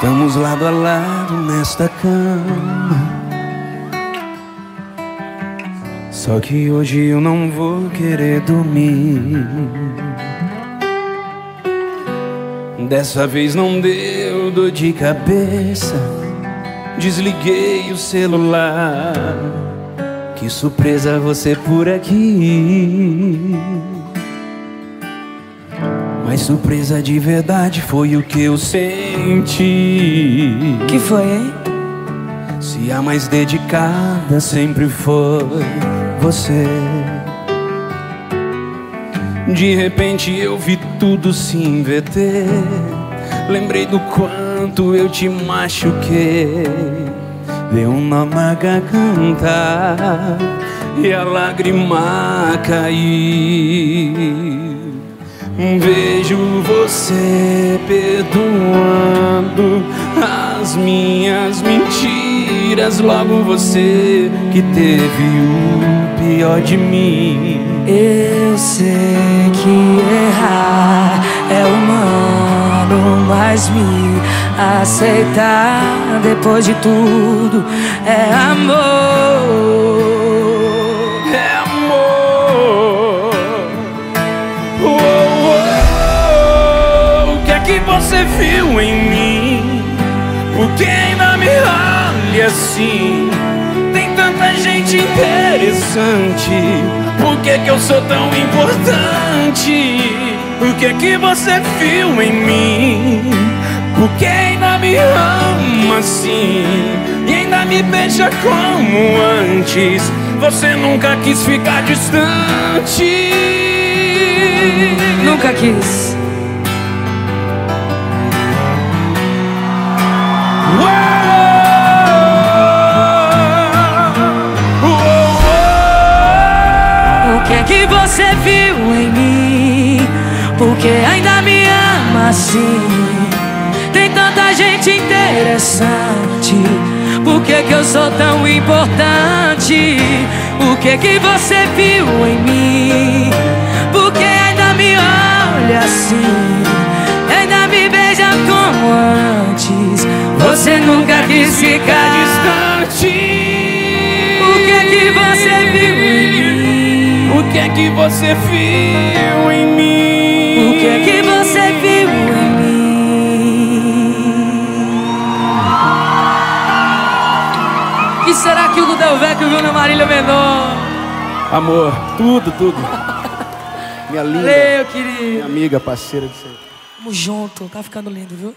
Estamos lado a lado nesta cama. Só que hoje eu não vou querer dormir. Dessa vez não deu dor de cabeça. Desliguei o celular. Que surpresa você por aqui. Mas surpresa de verdade foi o que eu senti. Que foi, hein? Se a mais dedicada sempre foi você. De repente eu vi tudo se inverter. Lembrei do quanto eu te machuquei. Deu uma garganta e a lágrima cair. Vejo você perdoando as minhas mentiras. Logo você que teve o pior de mim. Eu sei que errar é humano, mas me aceitar depois de tudo é amor. Assim? Tem tanta gente interessante. Por que, que eu sou tão importante? O que que você viu em mim? Por que ainda me ama assim? E ainda me beija como antes? Você nunca quis ficar distante. Nunca quis. Você viu em mim? Porque ainda me ama assim. Tem tanta gente interessante. Por que, que eu sou tão importante? O que que você viu em mim? Porque ainda me olha assim. Ainda me beija como antes. Você nunca quis ficar distante. O que que você viu em mim? O que é que você viu em mim? O que é que você viu em mim? que será que o Del Vecchio viu na Marília Menor? Amor, tudo, tudo. Minha linda, Valeu, minha querido. amiga, parceira de sempre. Tamo junto, tá ficando lindo, viu?